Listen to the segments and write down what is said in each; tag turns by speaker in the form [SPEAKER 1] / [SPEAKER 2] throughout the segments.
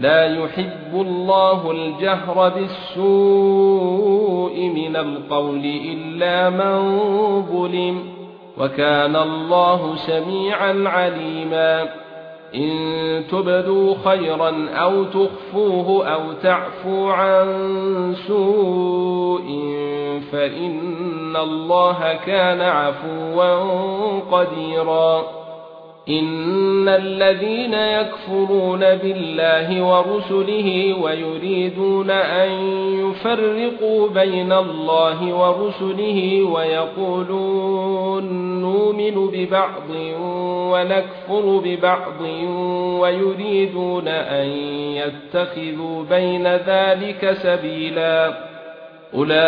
[SPEAKER 1] لا يحب الله الجهر بالسوء من القول إلا من ظلم وكان الله سميعا عليما. إن تبدوا خيرا أو تخفوه أو تعفو عن سوء فإن الله كان عفوا قديرا. ان الذين يكفرون بالله ورسله ويريدون ان يفرقوا بين الله ورسله ويقولون نؤمن ببعض ونكفر ببعض ويريدون ان يتخذوا بين ذلك سبيلا اولئك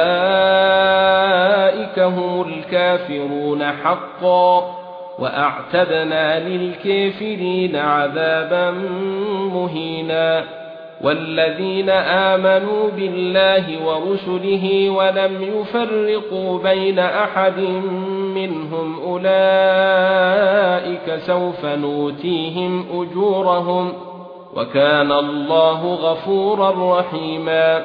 [SPEAKER 1] هم الكافرون حقا وأعتدنا للكافرين عذابا مهينا والذين آمنوا بالله ورسله ولم يفرقوا بين أحد منهم أولئك سوف نوتيهم أجورهم وكان الله غفورا رحيما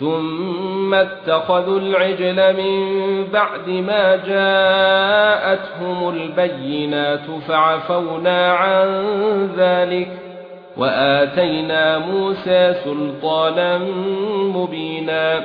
[SPEAKER 1] ثُمَّ اتَّخَذُوا الْعِجْلَ مِن بَعْدِ مَا جَاءَتْهُمُ الْبَيِّنَاتُ فَعَفَوْنَا عَن ذَلِكَ وَآتَيْنَا مُوسَى سُلْطَانًا مُبِينًا